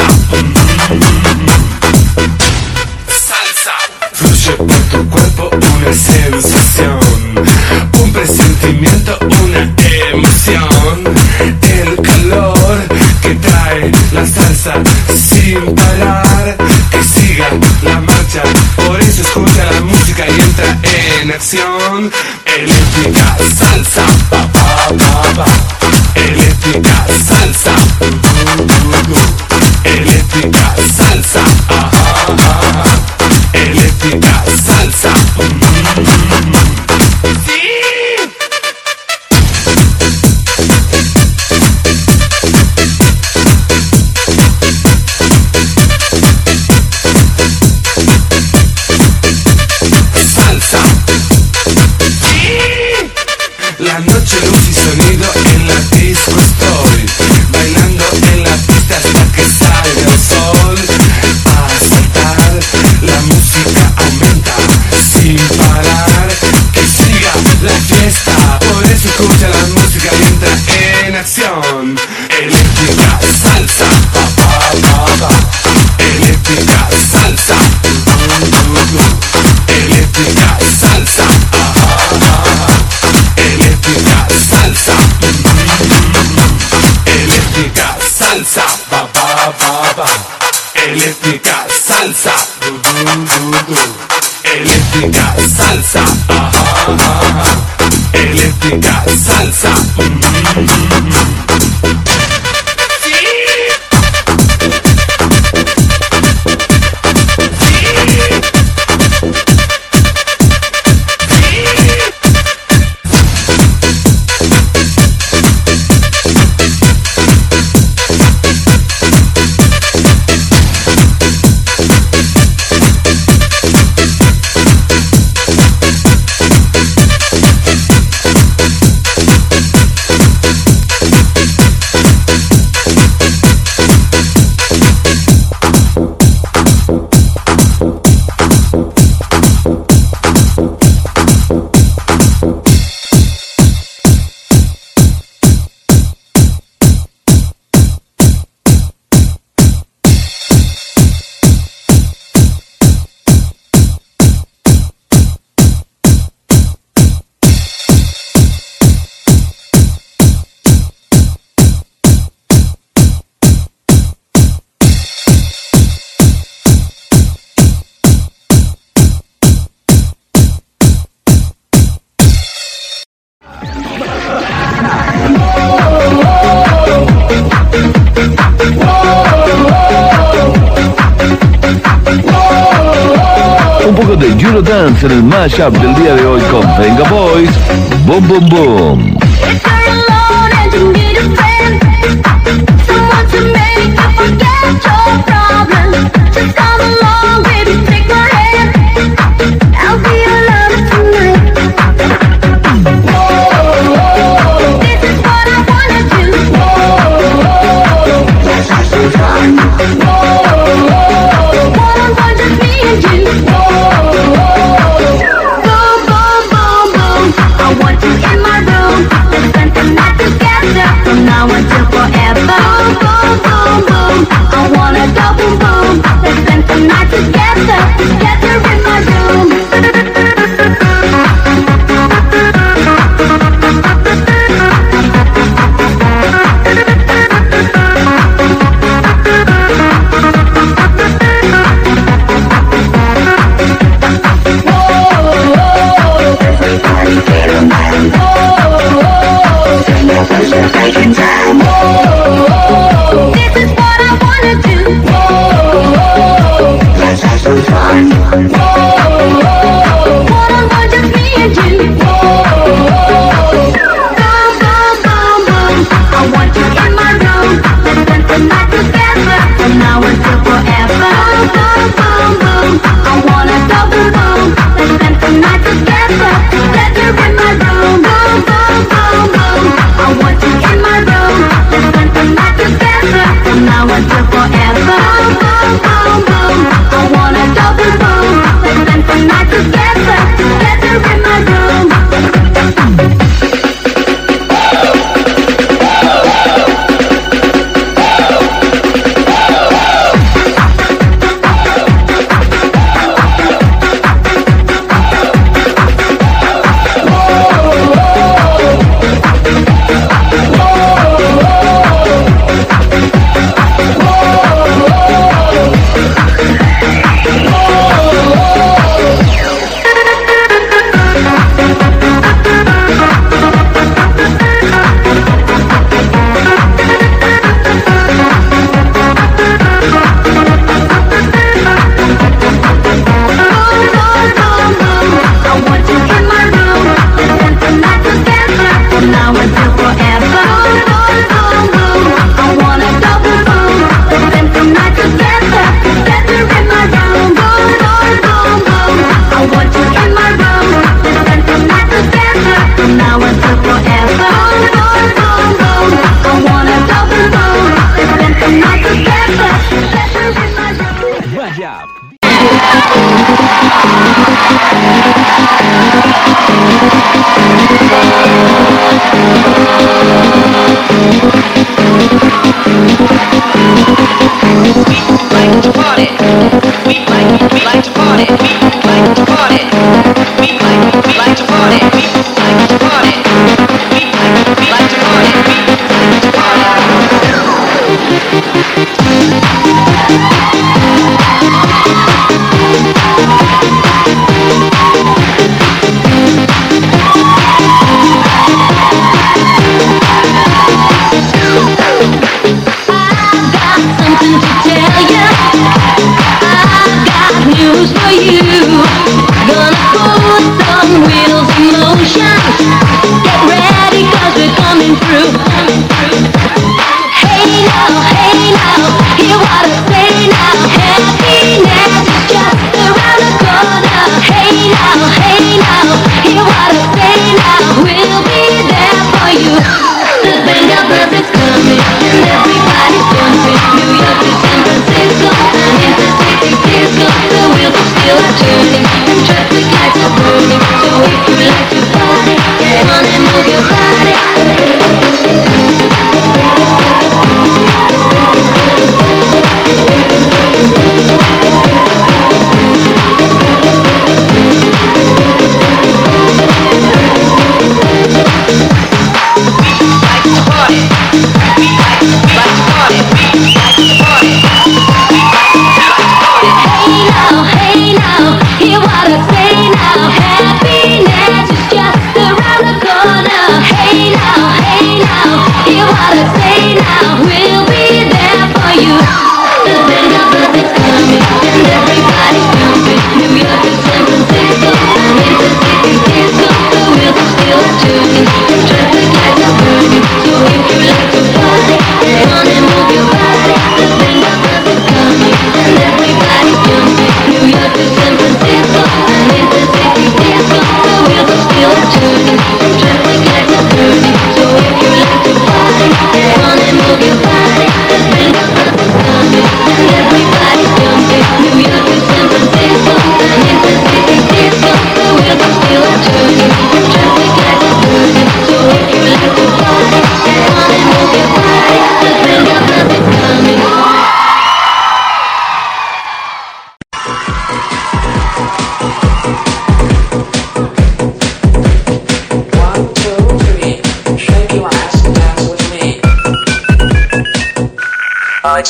salsa. Salsa. Fluye por tu cuerpo una sensación, un presentimiento, una emoción. El calor que trae la salsa sin parar, que siga la marcha. Por eso escucha la música y entra en acción. Eléctrica salsa, pa pa pa pa. Eléctrica salsa. Uh, uh, uh. El mashup del día de hoy con Venga Boys. Boom, boom, boom.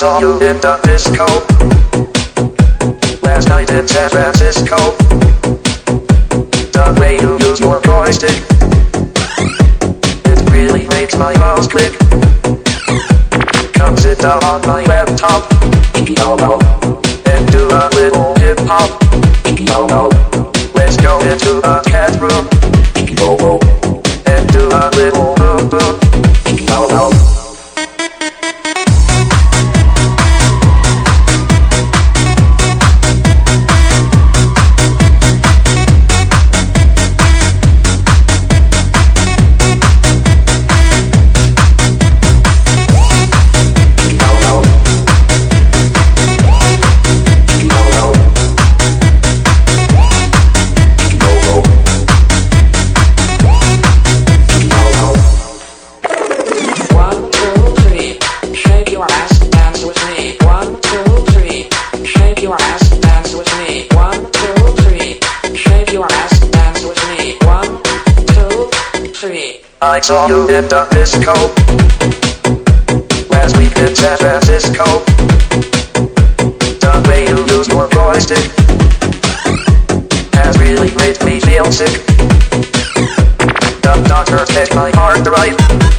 Saw you in the disco. Last night in San Francisco. The way you use your joystick. It really makes my mouse click. Come sit down on my laptop. And do a little hip hop Let's saw you in the disco Last week in San Francisco The way you use your joystick Has really made me feel sick. The doctor said my heart right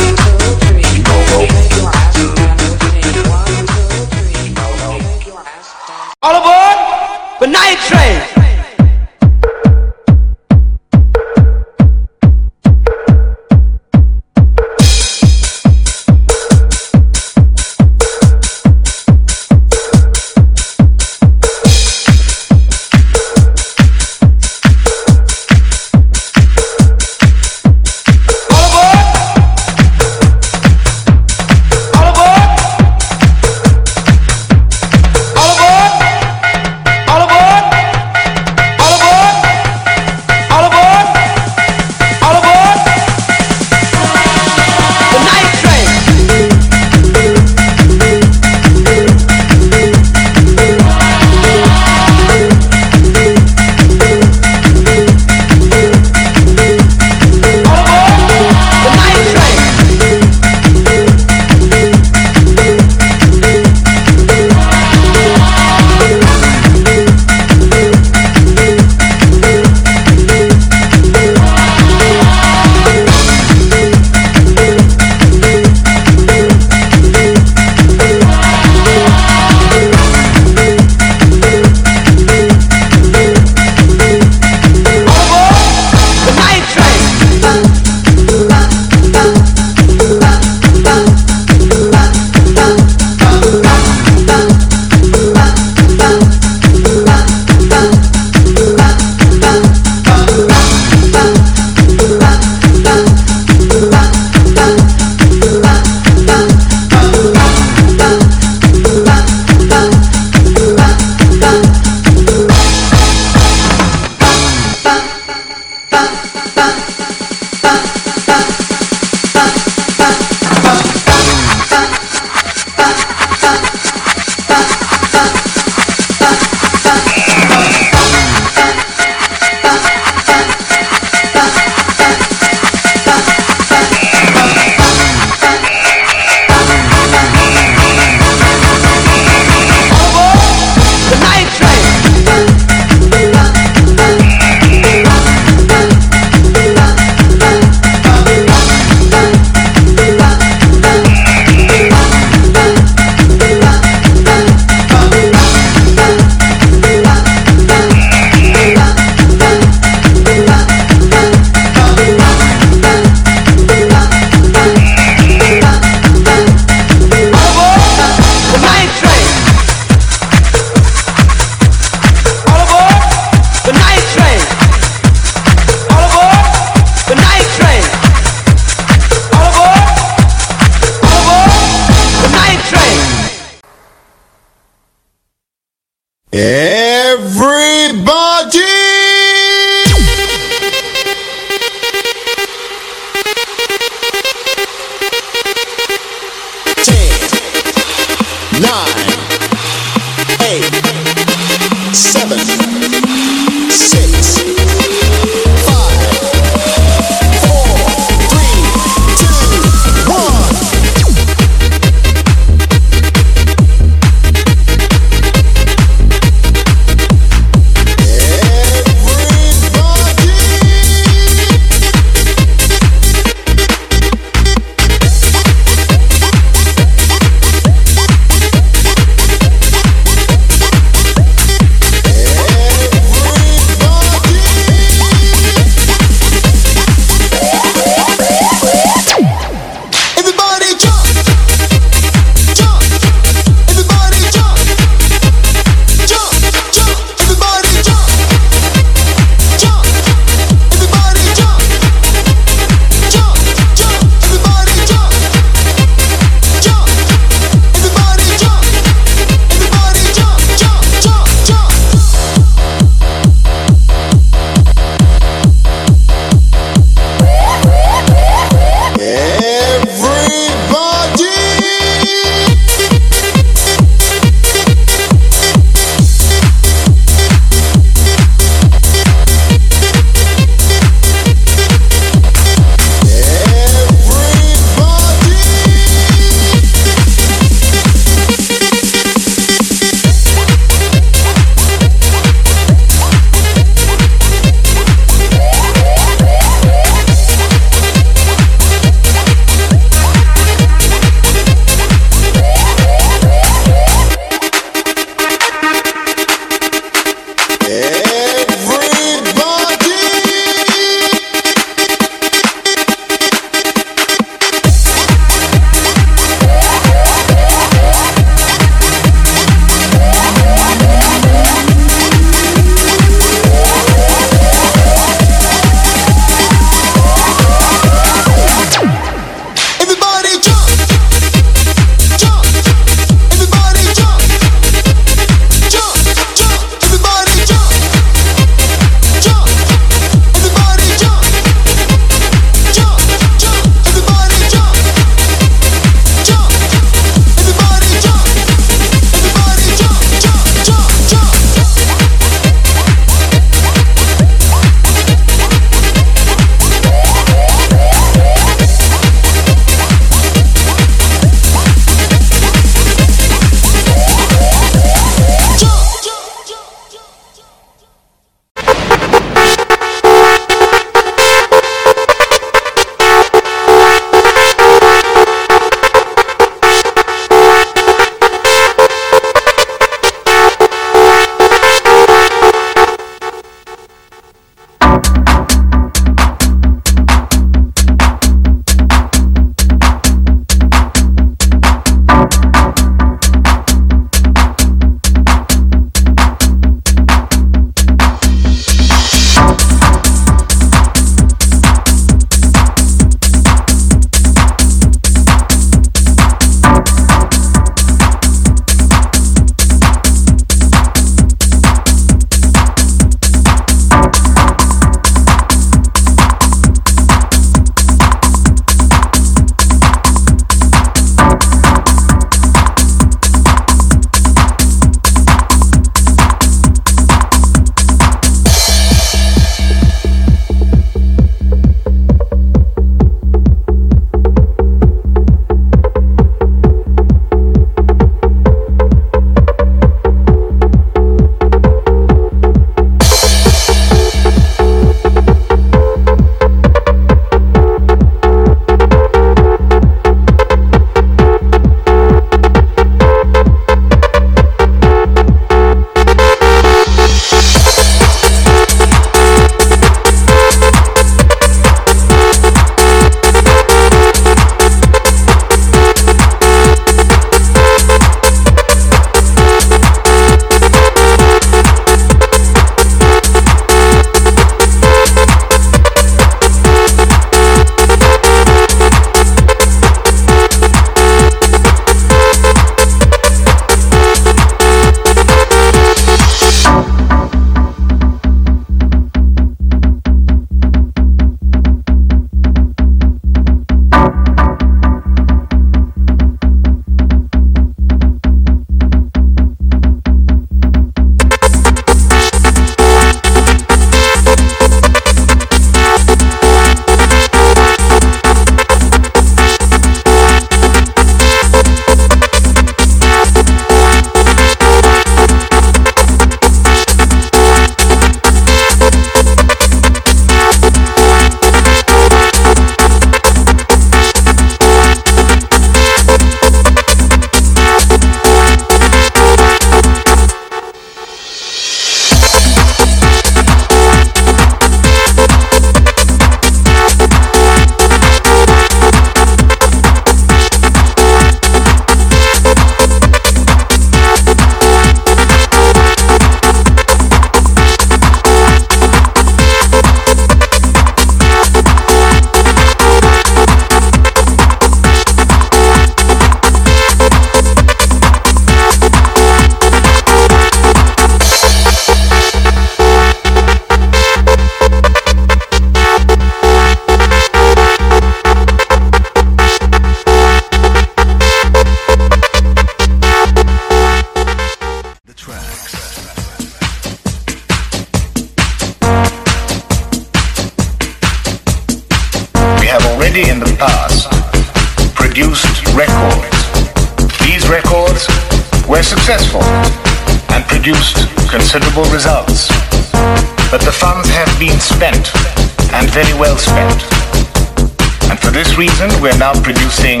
reason, we're now producing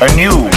a new,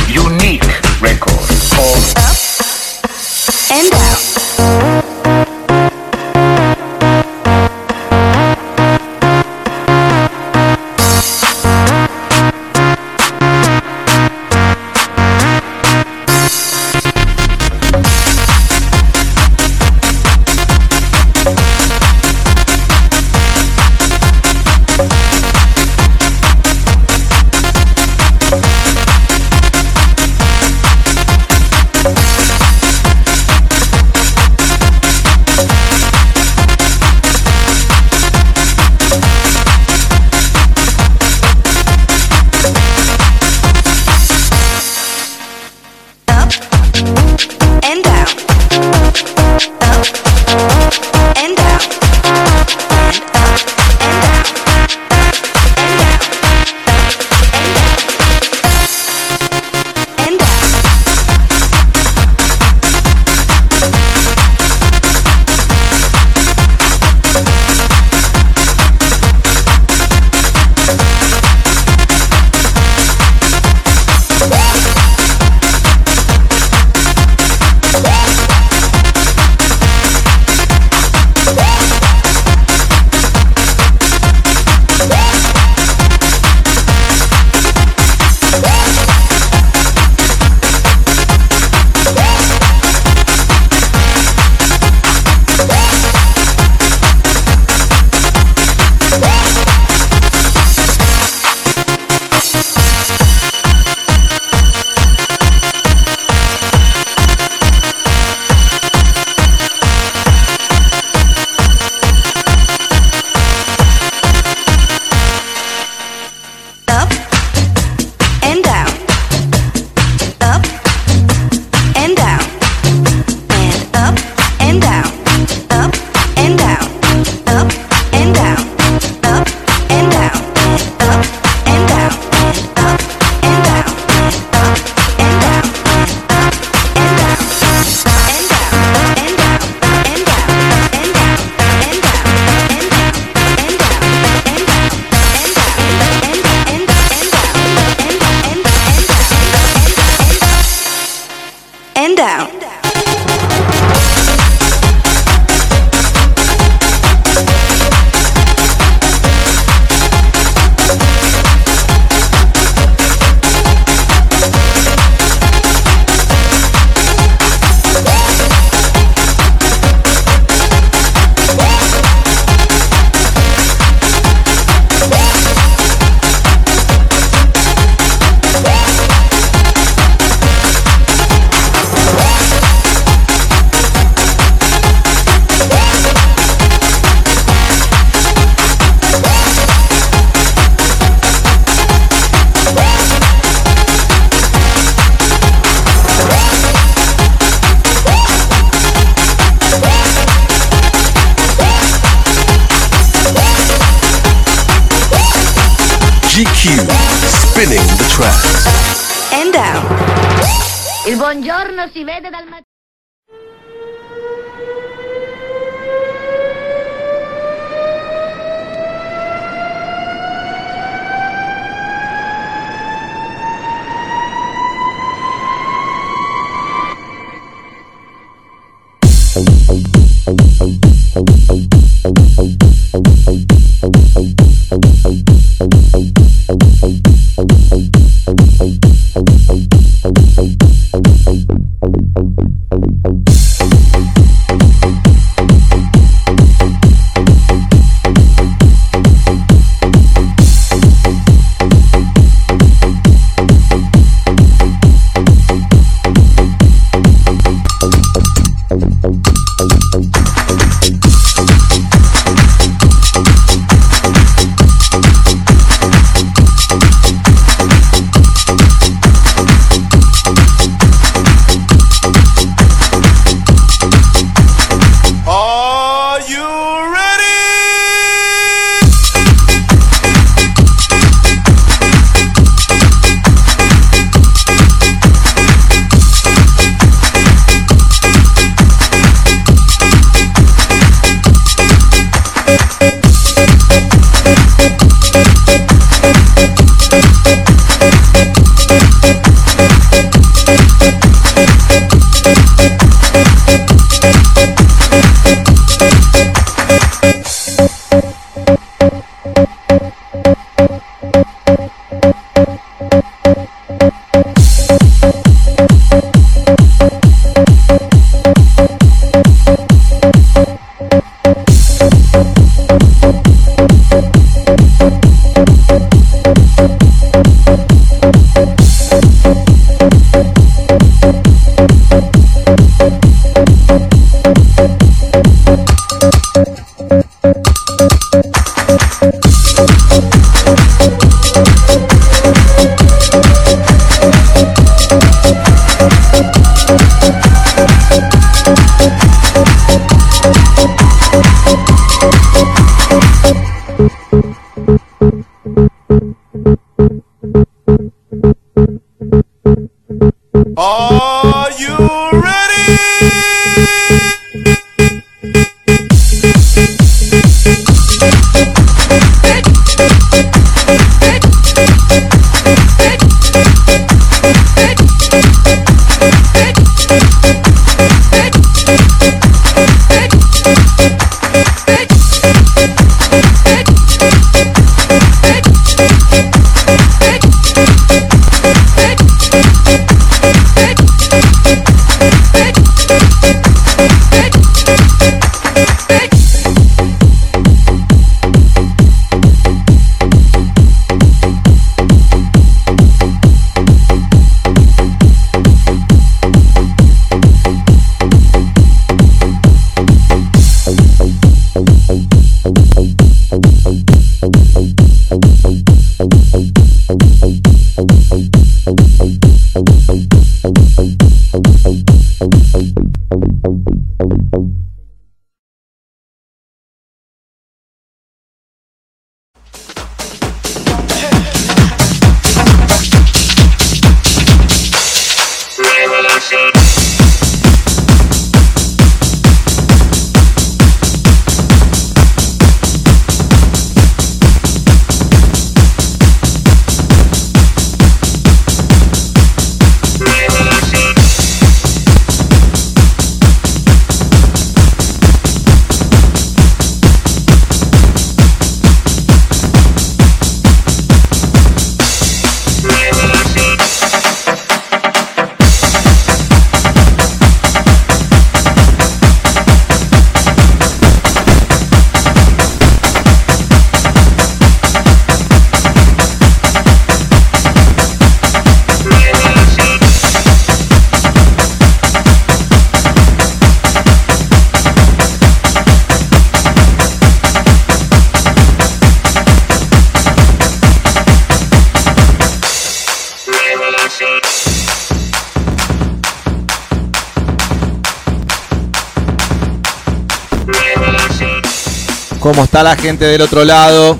¿Cómo está la gente del otro lado?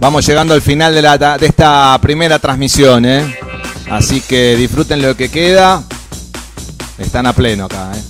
Vamos llegando al final de, esta primera transmisión, ¿eh? Así que disfruten lo que queda. Están a pleno acá, ¿eh?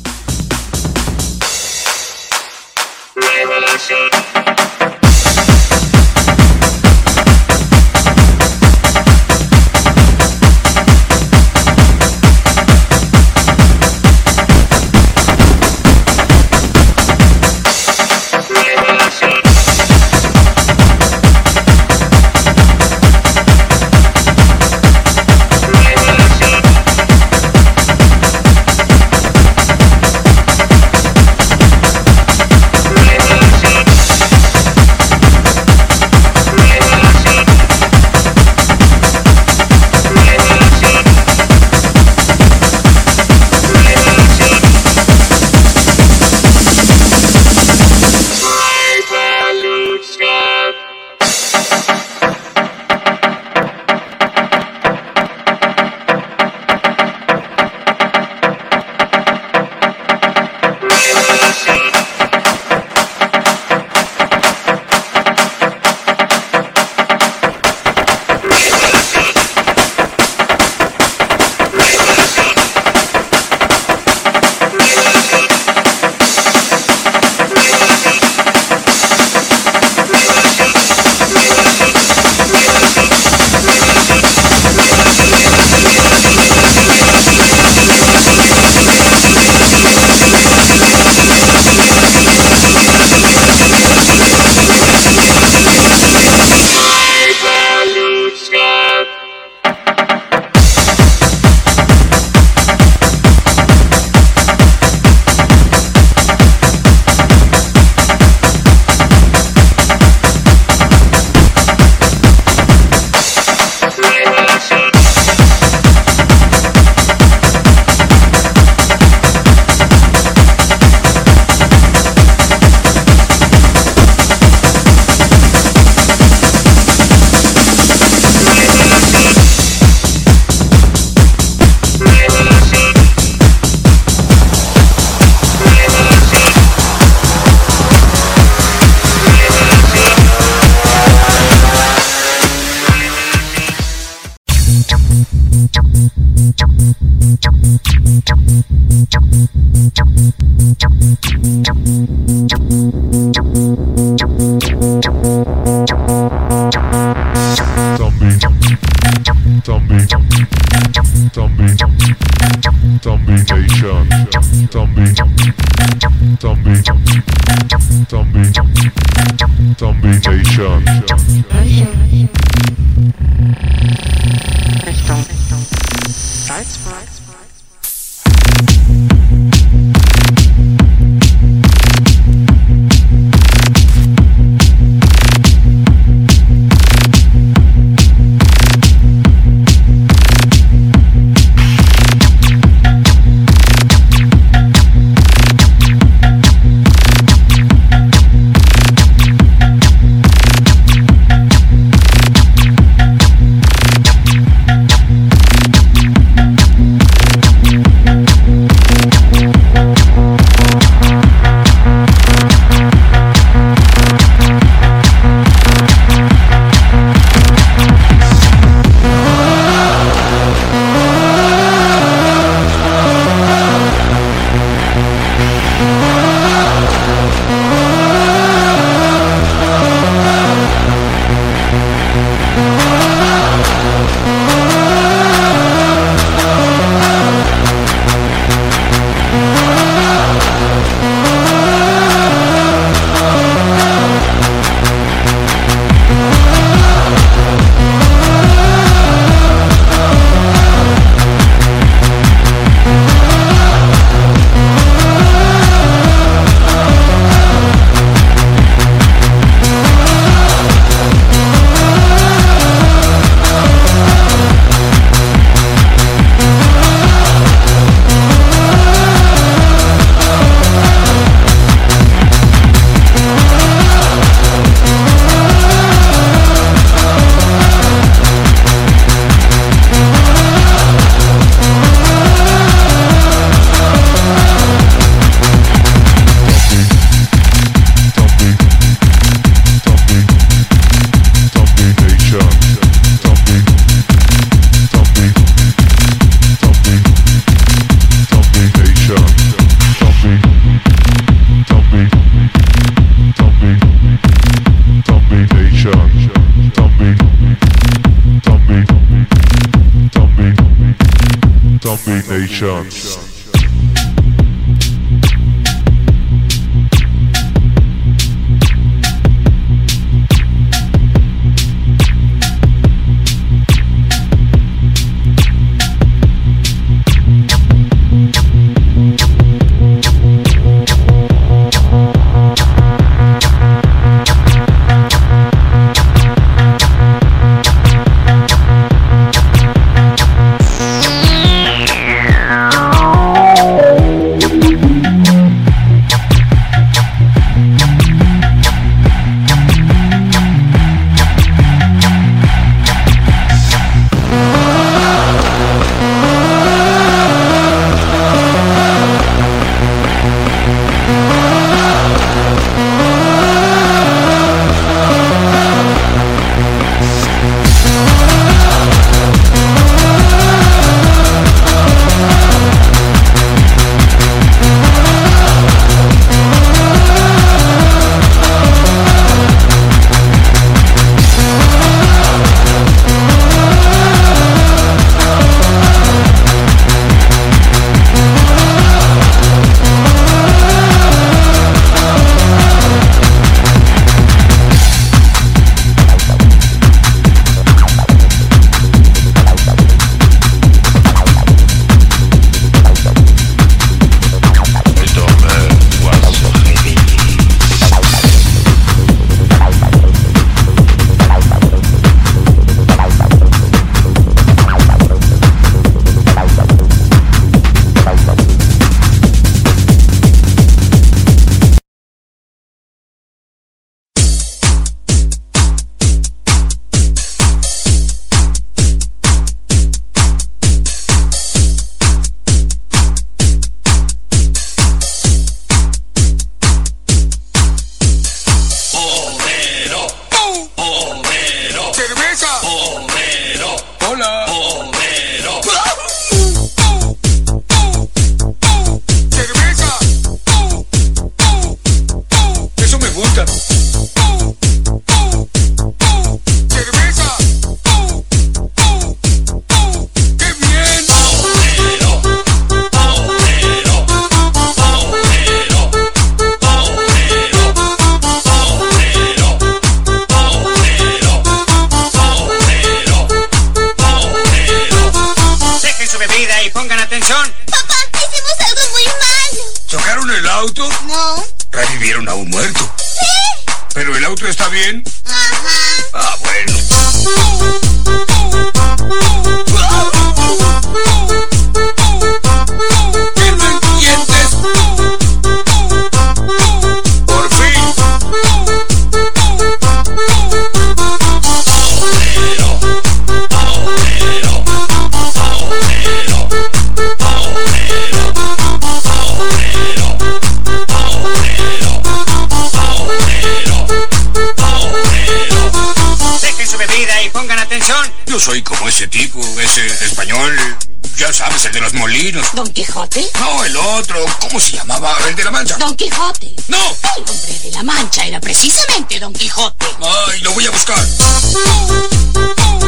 de los molinos. ¿Don Quijote? No, el otro. ¿Cómo se llamaba? ¿El de la Mancha? Don Quijote. ¡No! El hombre de la Mancha era precisamente Don Quijote. Ay, lo voy a buscar. Oh, oh, oh.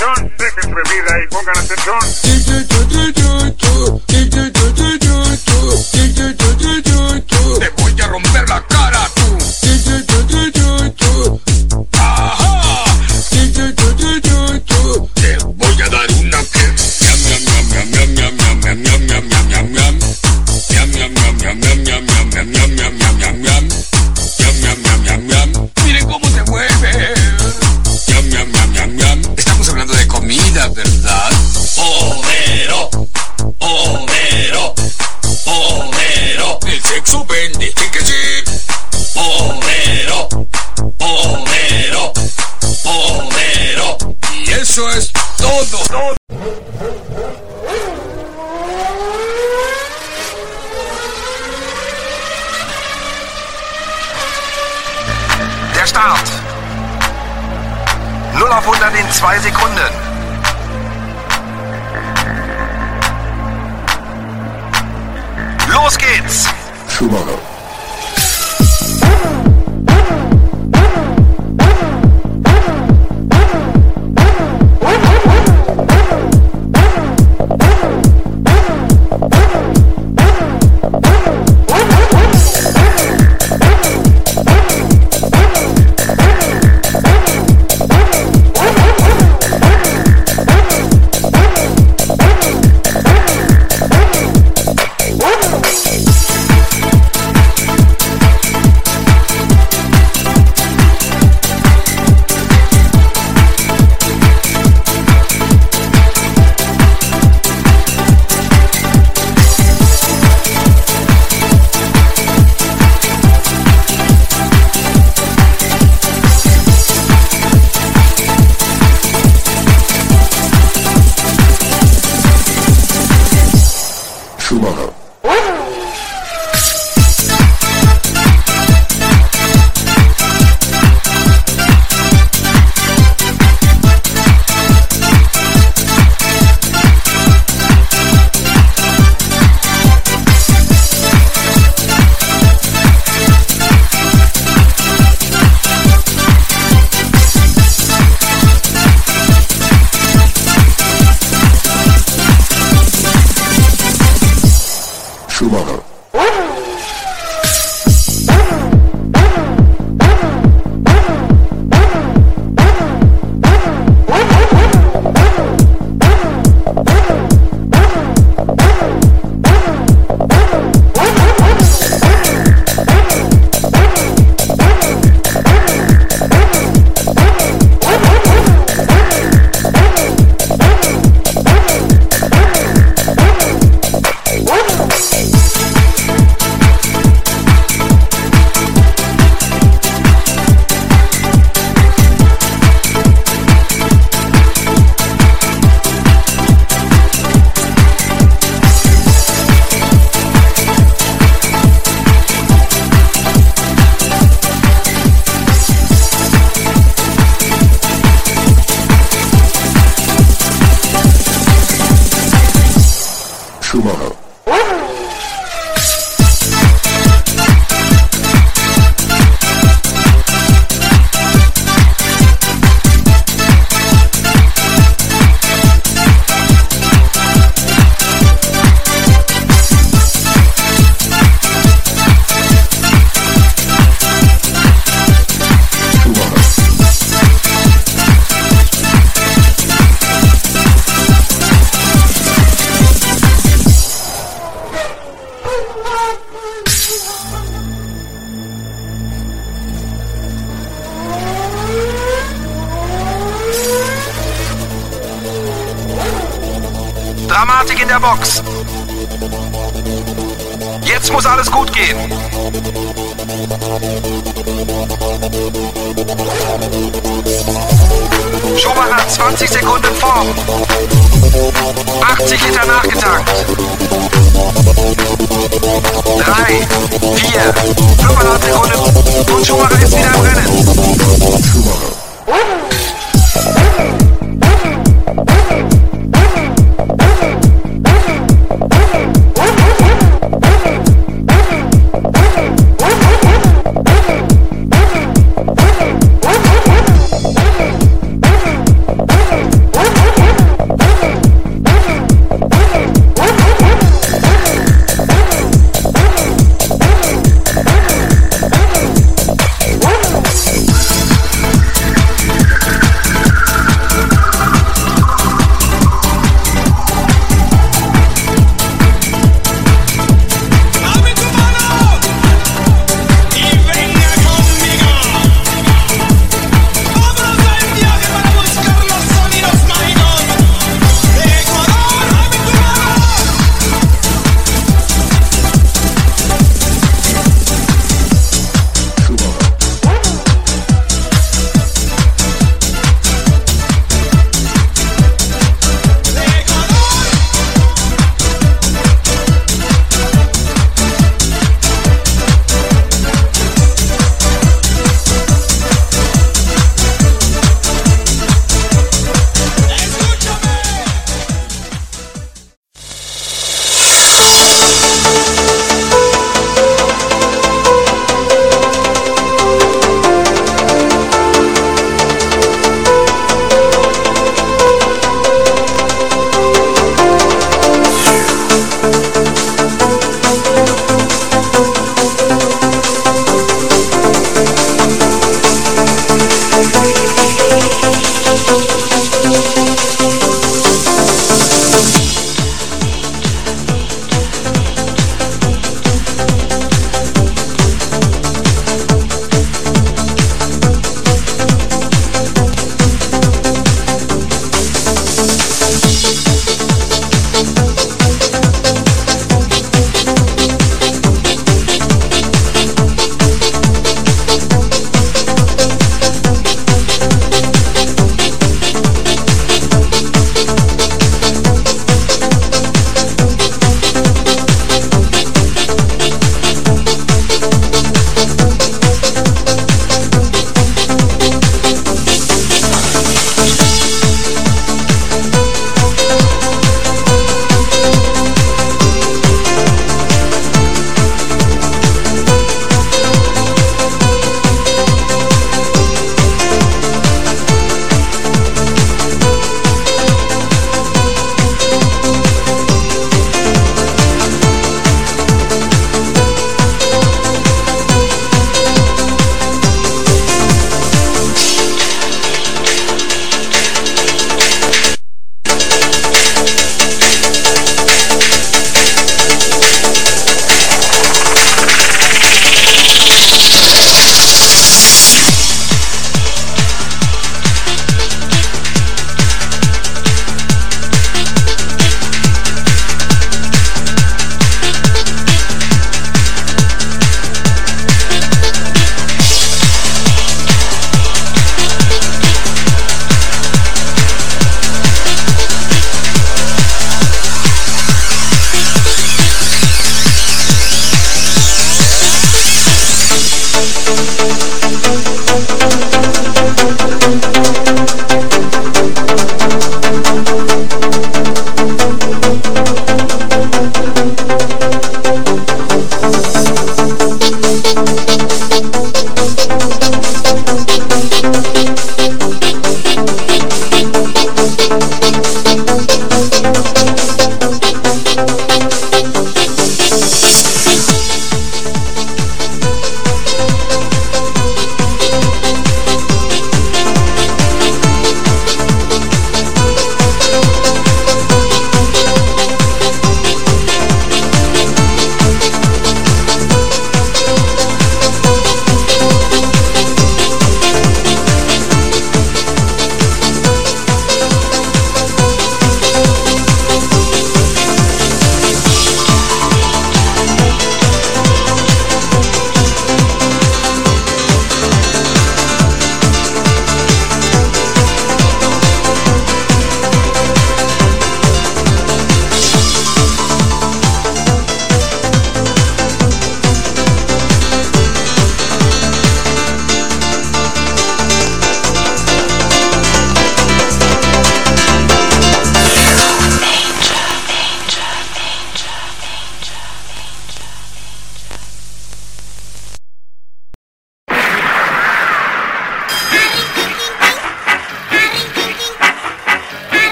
atención, dejen su bebida y pongan atención.